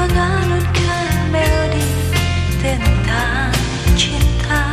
mengalunkan melodi tentang cinta.